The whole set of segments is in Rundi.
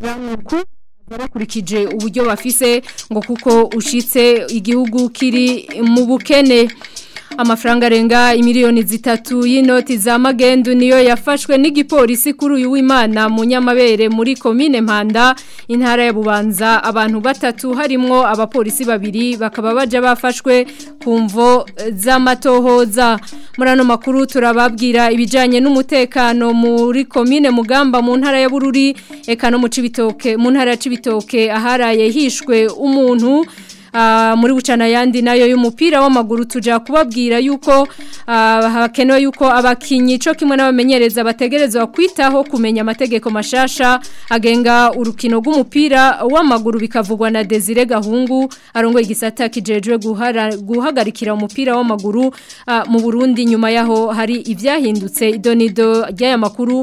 Ramuku barakurikije uburyo bafise ngo kuko ushitse igihugu kiri mu bukene amafaranga arenga miliyoni zitatu y'inoti za magendu niyo yafashwe n'igipolisi kuri uyu w'imana mu nyamabere muri komine mpanda intara ya bubanza abantu batatu harimo abapolisi babiri bakaba bajya bafashwe ku mvo z'amatohoza Murano makuru turababwira ibijyanye n'umutekano muri komine mugamba mu ntara ya bururi eka no mu ntara ya cibitoke aharaye hishwe umuntu Ah, muri gucana Yandi nayo y'umupira w'amaguru tujya kubabwira yuko ah, hakenewe yuko abakinnyi cyo kimwe n'abamenyereza bategerezwa kwitaho kumenya amategeko mashasha agenga urukino rw'umupira w'amaguru bikavugwa na Desire Gahungu arongoye igisata kijejwe guhagarikira umupira w'amaguru ah, mu Burundi nyuma yaho hari ibyahindutse idonido ry'aya makuru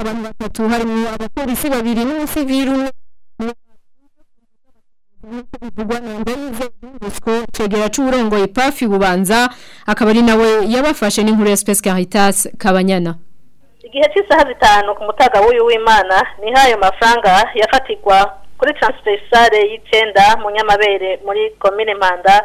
abantu batatu harimo abapolisi babiri n'umusivili umwe cegera c'uburongoye pafi bubanza akaba ari nawe yabafashe n'inkuru ya Space Caritas Kabanyana igihe cy'isaha zitanu ku mutaga w'uyu w'Imana niho ayo mafaranga yafatirwa kuri transversale y'icenda mu nyamabere muri commune Manda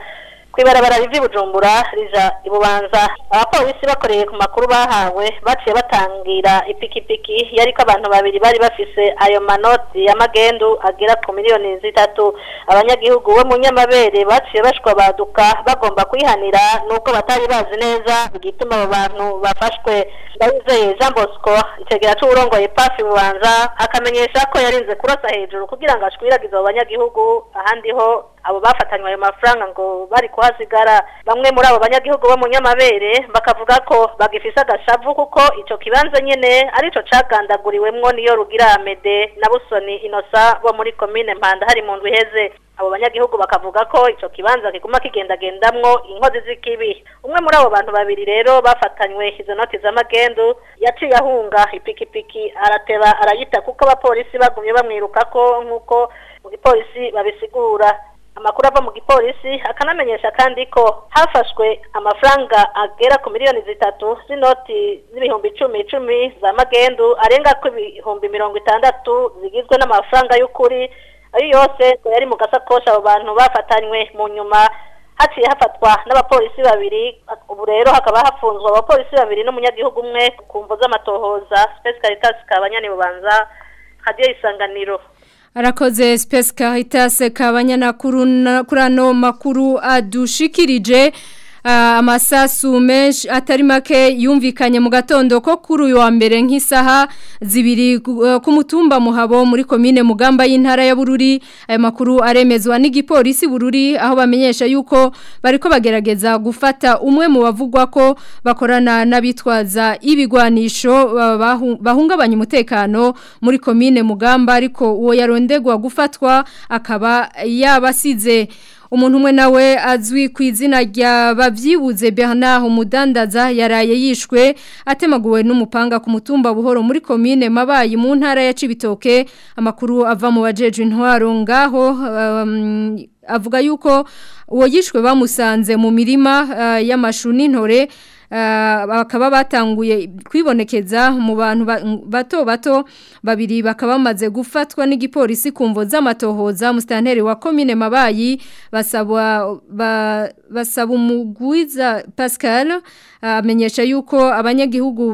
ibarabara riva i bujumbura rija i bubanza abapolisi bakoreye ku makuru bahawe baciye batangira ipikipiki yariko abantu babiri bari bafise ayo manoti ya magendu agera ku miliyoni zitatu abanyagihugu bo mu nyamabere baciye bashwabaduka bagomba kwihanira nuko batari bazi neza igituma abo bantu bafashwe ndabizeye jean bosco itegera c'uwurongoye pafi bubanza akamenyesha ko yarinze kurasa hejuru kugira ngo ashwiragize abo banyagihugu ahandi ho abo bafatanywe ayo mafaranga ngo bari kuhasigara bamwe muri abo banyagihugu bo bakavuga ko bagifise agashavu kuko icyo kibanza nyine arico cagandaguriwemwo niyo rugira amede na busoni inosa bo muri komine mpanda hari mu ndwi iheze abo banyagihugu bakavuga ko icyo kibanza kiguma kigendagendamwo inkozi z'ikibi umwe muri abo bantu babiri rero bafatanywe izo noti z'amagendu yaciye ahunga ipikipiki arateba arayita kuko abapolisi bagumye bamwiruka ko nk'uko mu babisigura amakuru ava mu gipolisi akanamenyesha kandi ko hafashwe amafaranga agera ku miliyoni zitatu z'inoti z'ibihumbi icumi icumi za magendu arenga ku bihumbi mirongo itandatu zigizwe n'amafaranga y'ukuri ayo yose ngo yari mu gasakoshi abo bantu bafatanywe mu nyuma haciye hafatwa n'abapolisi babiri ubu rero hakaba hafunzwe abapolisi babiri n'umunyagihugu umwe ku mvu z'amatohoza sipesikarikasi ka banyanibubanza radiyo isanganiro arakoze Space Caritas kabanya na kurano makuru adushikirije Ah, amasasu menshi atari make yumvikanye mu gatondo ko kuri uyu wa mbere nk'isaha zibiri ku eh, mutumba muhabo muri komine mugamba y'intara ya bururi aya makuru aremezwa n'igipolisi bururi aho bamenyesha yuko bariko bagerageza gufata umwe mu bavugwa ko bakorana n'abitwaza ibigwanisho bahungabanya umutekano muri komine mugamba ariko uwo yarondegwa gufatwa akaba yabasize umuntu umwe nawe azwi ku izina rya babyibuze Bernard umudandaza yaraye yishwe atemaguwe n'umupanga ku mutumba buhoro muri komine mabayi mu ntara ya Cibitoke amakuru ava mu bajeje intwaro ngaho um, avuga yuko uwo yishwe bamusanze mu mirima uh, y'amashu n'intore Eh, bakaba batanguye kwibonekeza mu bantu bato bato babiri bakaba bamaze gufatwa n'igipolisi ku mvo z'amatohoza musitanteri wa komine mabayi basaba umugwiza pascal eh, amenyesha yuko abanyagihugu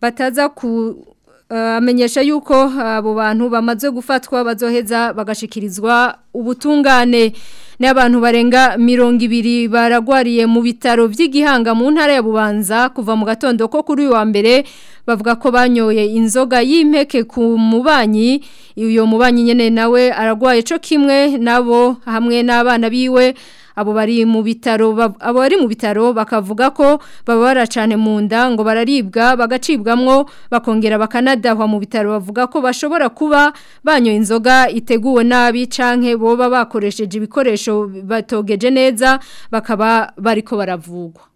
bataza ku eh, amenyesha yuko abo bantu bamaze gufatwa bazoheza bagashikirizwa ubutungane n'abantu barenga mirongo ibiri baragwariye mu bitaro by'igihanga mu ntara ya bubanza kuva mu gatondo ko kuri uyu wa mbere bavuga ko banyoye inzoga y'impeke ku mubanyi uyu mubanyi nyine nawe aragwaye cyo kimwe nabo hamwe n'abana biwe abo bari mu bitaro abo bari mu bitaro bakavuga ko baba baracane mu nda ngo bararibwa bagacibwamo bakongera bakanadahwa mu bitaro bavuga ko bashobora kuba banyoye inzoga iteguwe nabi canke boba bakoresheje ibikoresho batogeje neza bakaba bariko baravugwa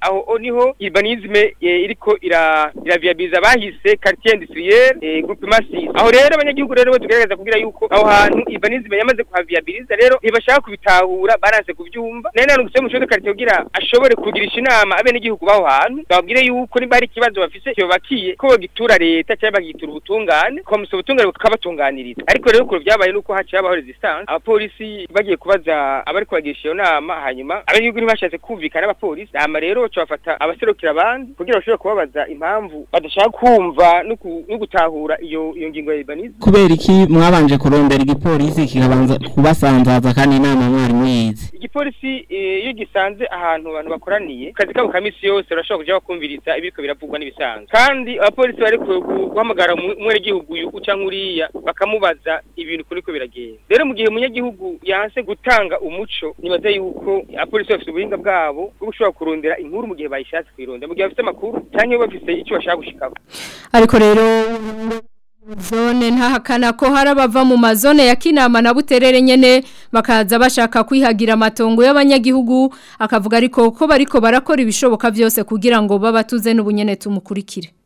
aho niho urbanisme eh, iriko iraviabiliza bahise quartier industriel eh, groupe massif aho rero abanyagihugu rero tugerageza kugira yuko aho hantu urbanisme yamaze kuhaviabiliza rero ntibashaka kubitahura baranse kubyumva nane nane gusema umushoferi quartier kugira ashobore kugirisha inama abene baho hantu babwire yuko niba hari ikibazo bafise cyo bakiye ko bagitura leta cyangwa bagitura ubutungane ko ubutungane bukabatunganiriza ariko rero uko byabaye nuko haciye abaho resistance abapolisi bagiye kubaza abari kubagisha iyo nama hanyuma abanyagihugu ntibashatse kumvikana abapolisi nama rero baca bafata abaserukira abandi kugira bashobore kubabaza impamvu badashaka kumva no gutahura iyo iyo ngingo ya ibaniza kubera iki mwabanje kurondera igipolisi kikabanza kubasanzaza kandi inama mwari mwize igipolisi eh, iyo gisanze ahantu abantu bakoraniye kazi kabo kamisi yose urashobora kuja bakumviriza ibiriko biravugwa n'ibisanzwe kandi abapolisi bari guhamagara umwere gihugu yuko bakamubaza ibintu kuriko biragenda rero mu gihe umunyagihugu yanse gutanga umuco nibaza yuko abapolisi bafite ubuhinga bwabo bwo gushobora kurondera inkuru amakuru mu gihe bayishatse kwironda mu gihe bafite amakuru cyangwa bafite icyo bashaka gushikaho ariko rero zone ntahakana ko hari abava mu mazone ya kinama na buterere nyene bakaza bashaka kwihagira amatongo y'abanyagihugu akavuga ariko ko bariko barakora ibishoboka byose kugira ngo babatuze n'ubunyene tumukurikire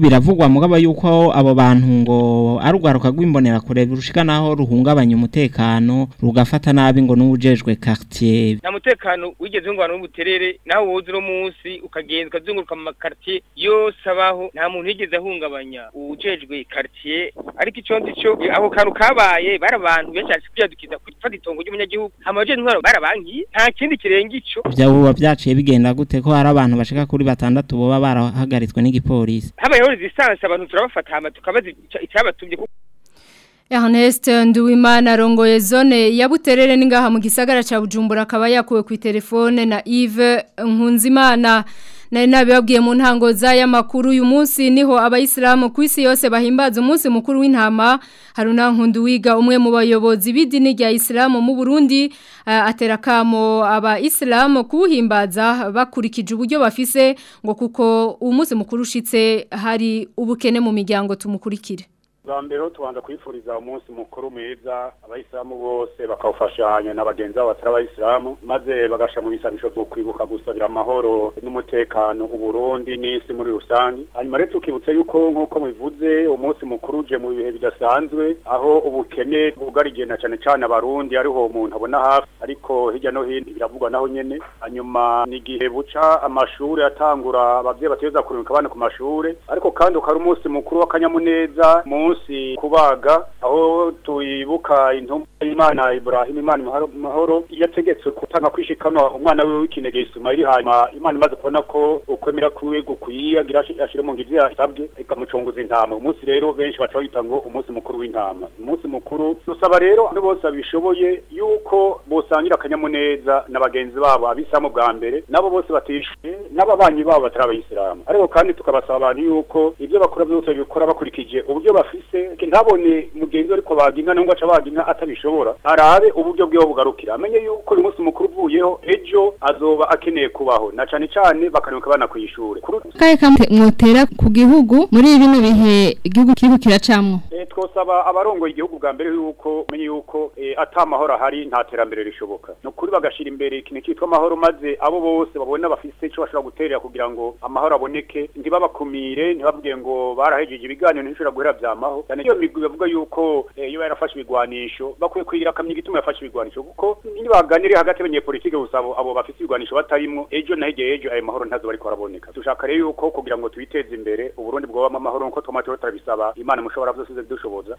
biravugwa mugaba yuko abo bantu ngo ari urwaruka kureba rushika naho ruhungabanya umutekano rugafata nabi ngo n'ubujejwe quartier na mutekano wigeze ngo abantu buterere nawe woza no munsi ukagenzwa zunguruka mu makartier yose abaho nta muntu yigeze ahungabanya ubujejwe karitsiye ariko icyo nzi cyo ako kantu kabaye bari abantu benshi bari kwiyadukiza gufata itongo ry'umunyagihugu amabye ntwaro barabankiye nta kindi kirenga ico byaba byaciye bigenda gute ko hari abantu bashaka kuri batandatu boba barahagaritswe n'igipolisi habayeho resistance abantu turabafata hama tukabaza icyabatumye Ernest Nduwimana rongoye zone ya Buterere ningaha mu gisagara cya Bujumbura akaba yakuwe ku telefone na Yves Nkunzimana nari nabibabwiye mu ntangoza y'amakuru uyu munsi niho abayisilamu ku isi yose bahimbaza umunsi mukuru w'intama haruna nkunduwiga umwe mu bayobozi b'idini rya Islam mu Burundi eh, atera kamo abayisilamu kuwuhimbaza bakurikije uburyo bafise ngo kuko umunsi mukuru ushitse hari ubukene mu miryango tumukurikire bwa mbere tubanza kwifuriza umunsi mukuru meza abayisilamu bose bakawufashanya na bagenzi babo batari abayisilamu maze bagasha mu bisanisho byo kwibuka gusabira amahoro n'umutekano uburundi n'isi muri rusange hanyuma rero tukibutse yuko nk'uko mubivuze umunsi mukuru uje mu bihe bidasanzwe aho ubukene bwugarije na cyane cyane abarundi ariho umuntu abona hafi ariko hirya no hino biravugwa naho nyene hanyuma n'igihe buca amashuri atangura abavyeyi bategereza kurungika abana ku mashuri ariko kandi ukaba umunsi mukuru w'akanyamuneza mu munsi kubaga aho tuyibuka intumwa y'Imana Ibrahim Imana mahoro yategetse kutanga kwishikano umwana we w'ikinege Ismail hanyuma Imana imaze kubona ko ukwemera kuwe gukwiye agira ashire mu ngivyo yasabwe ikamucunguza intama umunsi rero benshi bacaho ngo umunsi mukuru w'intama umunsi mukuru dusaba rero abo bose bishoboye yuko bosangira akanyamuneza na bagenzi babo abisamu bwa mbere nabo bose batishwe n'ababanyi babo batari abayisilamu ariko kandi tukabasaba abantu yuko ibyo bakora byose bikora bakurikije uburyo bafite afise ntabone mugenzi ariko baga inka nangwa aca baga inka atabishobora arabe uburyo bwiwe bugarukira amenye yuko uyu munsi mukuru uvuyeho ejo azoba akeneye kubaho na cyane cyane bakanibuka abana ku ishure kahe mwotera ku gihugu muri bino bihe igihugu kiriko kiracamwo e, twosaba abarongo igihugu bwa mbere yuko menye yuko e, atamahoro ahari nta terambere rishoboka nukuri bagashira imbere ikintu cyitwa amahoro maze abo bose babona bafise ico bashobora guterera kugira ngo amahoro aboneke ntibabakumire ntibavuge ngo barahejeje ibiganiro ntishobora guhera vya ngaho iyo migwi bavuga yuko eh, iyo yarafashe ibigwanisho bakwiye kwigira akamenya igituma yafashe ibigwanisho kuko nibaganire hagati y'abanyepolitike gusa abo bafite ibigwanisho batarimwo ejo na hegeye ejo ayo mahoro ntazo bariko baraboneka dushaka rero yuko kugira ngo twiteze imbere uburundi bwobama amahoro nkuko twamateho turabisaba imana mushobora byose zidushoboza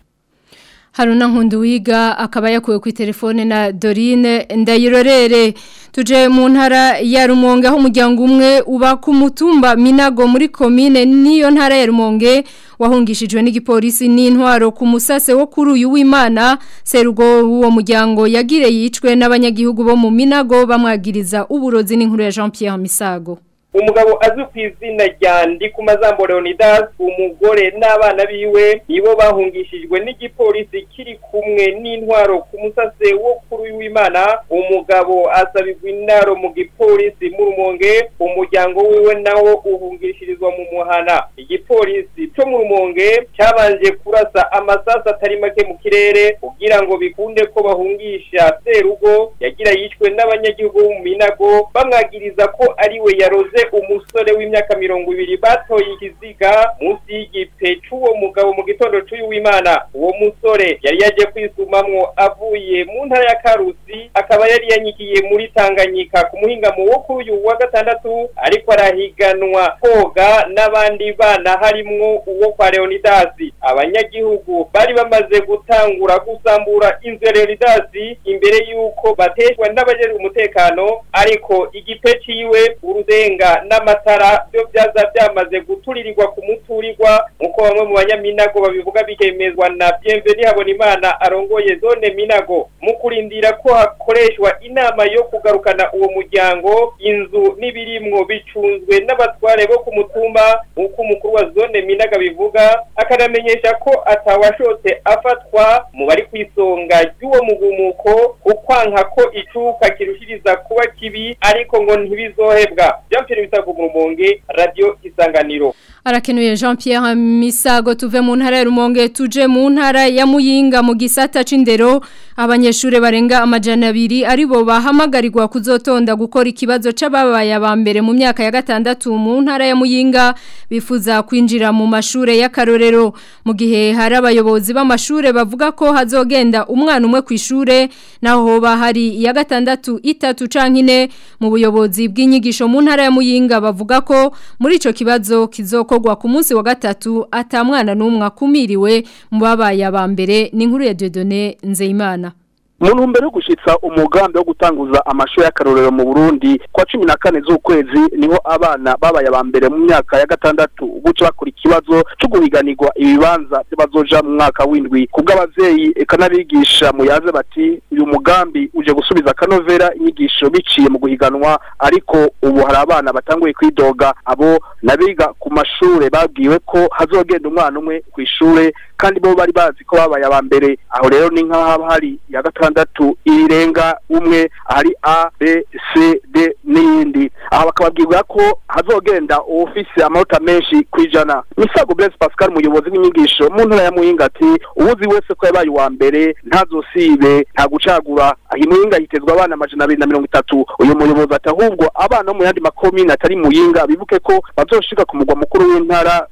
haruna nkundi wiga akaba yakuwe ku telefone na Dorine ndayirorere tuje mu ntara ya rumonge aho umuryango umwe uba ku mutumba minago muri komine n'iyo ntara ya rumonge wahungishijwe n'igipolisi n'intwaro ku musase wo kuri uyu w'imana serugo w'uwo muryango yagire yicwe n'abanyagihugu bo mu minago bamwagiriza uburozi n'inkuru ya jean Pierre misago umugabo azwi ku izina rya ndikumazambo leonidas umugore n'abana biwe nibo bahungishijwe n'igipolisi kiri kumwe n'intwaro ku musase wo kuri w'imana umugabo asabirwa intaro mu gipolisi mu rumonge umuryango wiwe nawo uhungishirizwa mu muhana igipolisi cyo mu rumonge cyabanje kurasa amasasu atari make mu kirere kugira ngo bikunde ko bahungisha serugo yagira yishwe n'abanyagihugu minago bamwagiriza ko ari we yaroze umusore w'imyaka mirongo ibiri batoye ikiziga munsi y'igipe cy'uwo mugabo mu gitondo cy'uyu w'imana uwo musore yari yagiye kwisumamwo avuye mu ntara ya karusi kwezi akaba yari yanyigiye muri tanganyika ku muhingamo wo kuri uyu wa gatandatu ariko arahiganwa koga n'abandi bana harimo uwo kwa leonidasi abanyagihugu bari bamaze gutangura gusambura inzu ya leonidasi imbere y'uko bateshwa n'abajejwe umutekano ariko igipe ciwe urudenga n'amatara byo byaza byamaze guturirirwa ku muturirwa nk'uko bamwe mu banyaminago babivuga bikemezwa na bienveni habonimana arongoye zone minago mu kurindira ko hakoreshwa inama yo kugarukana uwo muryango inzu n'ibirimwo bicunzwe n'abatware bo ku mutumba nk'uko umukuru wa zone minaga bivuga akanamenyesha ko atawashotse afatwa mu bari ku isonga ry'uwo mugumuko ukwanka ko icuka kirushiriza kuba kibi ariko ngo ntibizohebwa jean pierre bitagumunge radiyo isanganiro arakenuye jean pierre misago tuve mu ntara ya rumonge tuje mu ntara ya muyinga mu gisata c'indero abanyeshuri barenga amajana amajana abiri aribo bahamagarirwa kuzotonda gukora ikibazo c'ababaye abambere mu myaka ya gatandatu mu ntara ya Muyinga bifuza kwinjira mu mashure y'akarorero mu gihe hari abayobozi b'amashure bavuga ko hazogenda umwana umwe ku kwishure naho bahari ya gatandatu itatu cankine mu buyobozi bw'inyigisho mu ntara ya Muyinga bavuga ko muri ico kibazo kizokogwa ku munsi wa gatatu atamwana n'umwe akumiriwe mu babaye abambere ni inkuru ya Dieudonné Nzeyimana mu ntumbero yo gushyitsa umugambi wo gutanguza amashuri y'akarorero mu burundi kwa cumi na kane z'ukwezi niho abana babaye aba mbere mu myaka ya gatandatu gutyo bakora ikibazo cyo guhiganirwa ibibanza bazoja mu mwaka w'indwi kubwo ababyeyi kanabigisha muyaze bati uyu mugambi uje gusubiza akanovera inyigisho biciye mu guhiganwa ariko ubu hari abana batanguye kwidoga abo nabiga ku mashuri babwiwe ko hazogenda umwana umwe ku ishuri kandi bo bari bazi ko babaye aba mbere aho rero ni nk'aho haba hari iya gatandatu irenga umwe hari a b c d n'iyindi aha bakababwirwa ko hazogenda ofisi amata menshi ku ijana misago blaise pascal umuyobozi w'inyigisho mu ntara ya muhinga ati uwuzi wese ko yabaye uwa mbere ntazosibe nta gucagura iyi muhinga yitezwa abana amajana abiri na mirongo itatu uyu muyobozi ati ahubwo abana bo mu yandi makomine atari muhinga bibuke ko bazoshika ku mugwa mukuru w'intara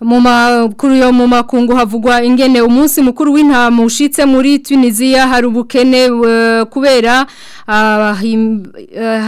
mu makuru yo mu makungu havugwa ingene umunsi mukuru w'intama ushitse muri Tunisia hari ubukene eh, kubera ah, eh,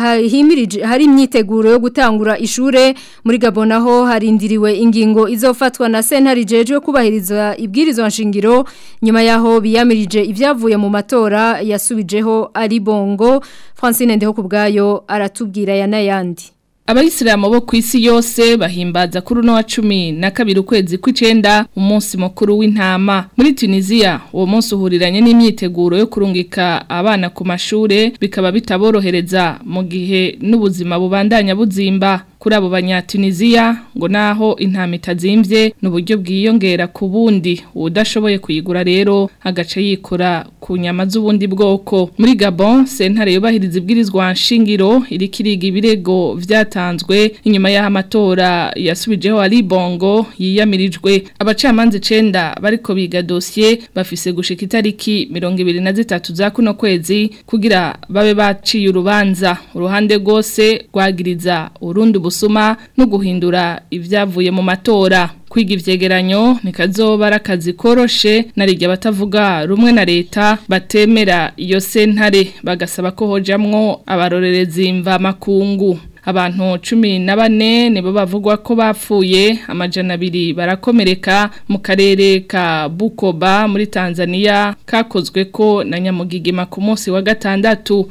hari imyiteguro yo gutangura ishure muri Gabon aho harindiriwe ingingo izofatwa na sentare jeje kubahiriza ibwirizwa nshingiro nyuma yaho biyamirije ibyavuye mu matora yasubijeho ari bongo Francine ndeho kubgayo aratubwira yanayandi abayisilamu bo ku isi yose bahimbaza kuri uno wa cumi na kabiri ukwezi kw'icenda umunsi mukuru w'intama muri tunisiya uwo munsi uhuriranye n'imyiteguro yo kurungika abana ku mashure bikaba bitaborohereza mu gihe n'ubuzima bubandanya buzimba kuri abo banyatunisiya ngo naho intama itazimbye n'uburyo bwiyongera ku bundi udashoboye kuyigura rero agace yikora ku nyama z'ubundi bwoko muri Gabon sentare yubahiriza ibwirizwa nshingiro irikiriga ibirego vyata yatanzwe inyuma y'aho amatora yasubijeho ari bongo yiyamirijwe abacamanza icenda bariko biga dosiye bafise gushika itariki mirongo ibiri na zitatu za kuno kwezi kugira babe baciye urubanza uruhande rwose rwagiriza urundi ubusuma no guhindura ibyavuye mu matora kwiga ivyegeranyo nikazoba arakazi koroshe narijya batavuga rumwe na leta batemera iyo sentare bagasaba ko hojamwo abarorerezi mva makungu abantu cumi na bane baba bavugwa ko bapfuye amajana abiri barakomereka mu karere ka bukoba muri tanzania kakozwe ko na nyamugigima ku munsi wa gatandatu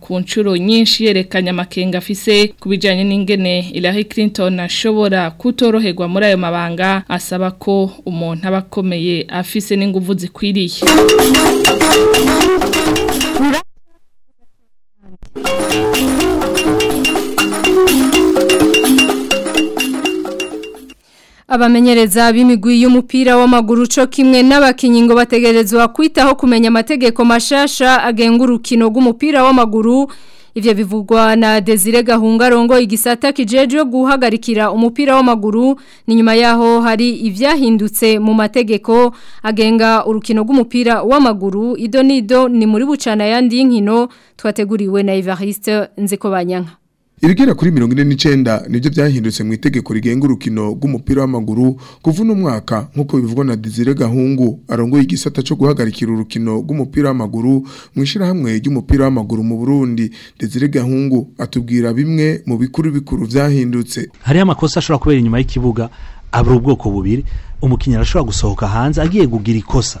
ku nshuro nyinshi yerekanya amakenga afise ku bijyanye n'ingene Hillary Clinton ashobora kutoroherwa muri ayo mabanga asaba ko umuntu abakomeye afise n'inguvu zikwiriye abamenyereza b'imigwi y'umupira w'amaguru cyo kimwe n'abakinnyi ngo bategerezwa kwitaho kumenya amategeko mashasha agenga urukino rw'umupira w'amaguru ibyo bivugwa na Desire Gahungarongo igisata kijeje guhagarikira umupira w'amaguru ni nyuma yaho hari ibyahindutse mu mategeko agenga urukino rw'umupira w'amaguru idonido ni muri bucana yandi y'inkino twateguriwe na Evariste Nzikobanyanka Irigera kuri mirongo ine nibyo byahindutse mu itegeko rigenga urukino rw'umupira w'amaguru kuva uno mwaka nk'uko bivugwa na Desire Gahungu arongoye igisata cyo guhagarikira urukino rw'umupira w'amaguru mu ishyirahamwe ry'umupira w'amaguru mu Burundi Desire Gahungu atubwira bimwe mu bikuru bikuru byahindutse Hari amakosa ashobora kubera inyuma y'ikibuga abura ubwoko bubiri umukinnyi arashobora gusohoka hanze agiye kugira ikosa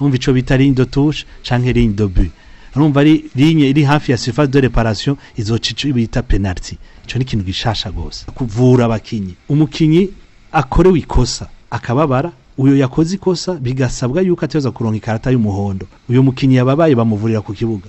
urumva icyo bita ligne de touche canke ligne de but urumva ari ligne iri hafi ya surface de réparation izoca bita penalty icyo ni ikintu gishasha rwose kuvura abakinyi umukinyi akorewe ikosa akababara uyu yakoze ikosa bigasabwa yuko ateza kuronka ikarata y'umuhondo uyu mukinnyi yababaye bamuvurira ku kibuga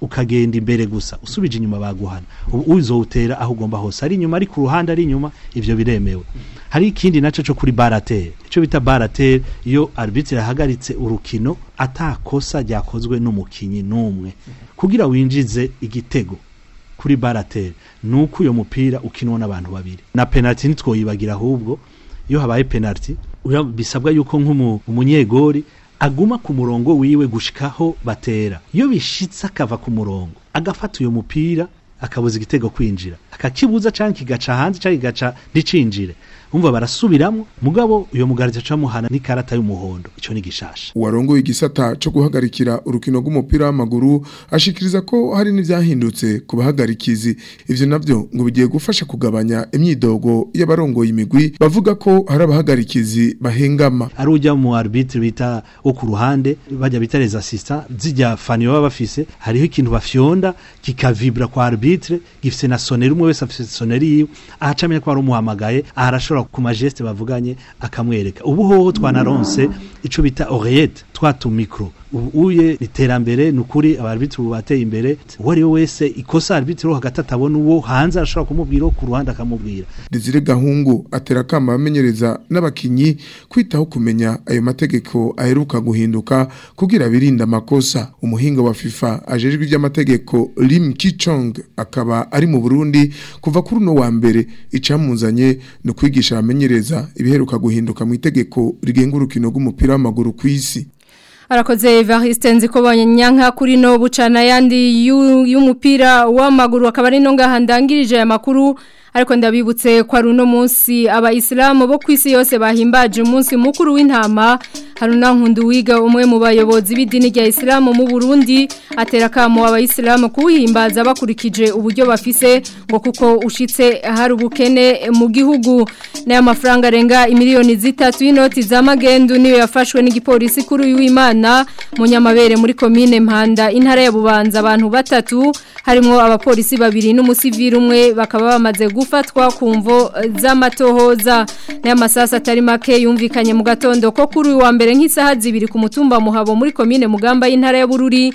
ukagenda imbere gusa usubije inyuma baguhana uzowutera aho ugomba hose ari inyuma ari ku ruhande ari inyuma ibyo biremewe hari ikindi nacyo cyo kuri barateri icyo bita barateri iyo arbitire ahagaritse urukino atakosa ryakozwe n'umukinnyi n'umwe kugira winjize igitego kuri barateri ni uko uyu mupira ukinwa n'abantu babiri na penaliti ntitwoyibagira ahubwo iyo habaye penaliti bisabwa yuko nk'umunyegori aguma ku murongo wiwe gushikaho batera iyo bishitse akava ku murongo agafata uyo mupira akabuza igitego kwinjira akakibuza canke kigaca hanze canke kigaca nticinjire umva barasubiramo mugabo uyo mugarije acamuhana n'ikarata y'umuhondo ico ni gishasha uwarongoye igisata co guhagarikira urukino rw'umupira w'amaguru ashikiriza ko hari n'ivyahindutse ku bahagarikizi ivyo navyo ngo bigiye gufasha kugabanya imyidogo y'abarongoye imigwi bavuga ko hari abahagarikizi bahengama ari ujya mu arbitre bita wo ku ruhande bajya bita les assistants zijya fani baba bafise hariho ikintu bafyonda kikavibra kwa arbitre gifise na soneri umwe wese afise soneri yiwe ahacamenya ko ari umuhamagaye aharashora ashobora ku majesite bavuganye akamwereka ubu hoho twanaronse icyo bita oreyete twa micro. ubuye iterambere nukuri abarbitru bateye imbere wari we wese ikosa arbitro hagati atabona uwo hanze arashobora kumubwira ku ruhande akamubwira Desire Gahungu atera kama amenyereza n'abakinyi kwitaho kumenya ayo mategeko aheruka guhinduka kugira birinda makosa umuhinga wa FIFA ajejwe iby'amategeko Lim Kichong akaba ari mu Burundi kuva kuri no wa mbere icamuzanye no kwigisha amenyereza ibiheruka guhinduka mu itegeko rigenga urukino rw'umupira w'amaguru ku isi. arakoze Evariste nzikobanye nyanka kuri no bucana yandi y'umupira w'amaguru akaba ari no ngahandangirije aya makuru ariko ndabibutse kwa runo munsi abayisilamu bo kwisi yose bahimbaje umunsi mukuru w'intama haruna nkundi wiga umwe mu bayobozi b'idini rya isilamu mu burundi atera akamu abayisilamu kuwihimbaza bakurikije uburyo bafise ngo kuko ushitse hari ubukene mu gihugu n'aya mafaranga arenga imiliyoni zitatu y'inoti za magendu niyo yafashwe n'igipolisi kuri w'imana munyamabere muri komine Mhanda, intara ya bubanza abantu batatu harimo abapolisi babiri n'umusivili umwe bakaba bamaze gufatwa ku mvo z'amatohoza n'amasasa atari make yumvikanye mugatondo gatondo ko kuri uyu wa mbere nk'isaha zibiri ku mutumba muhabo muri komine mugamba y'intara ya Bururi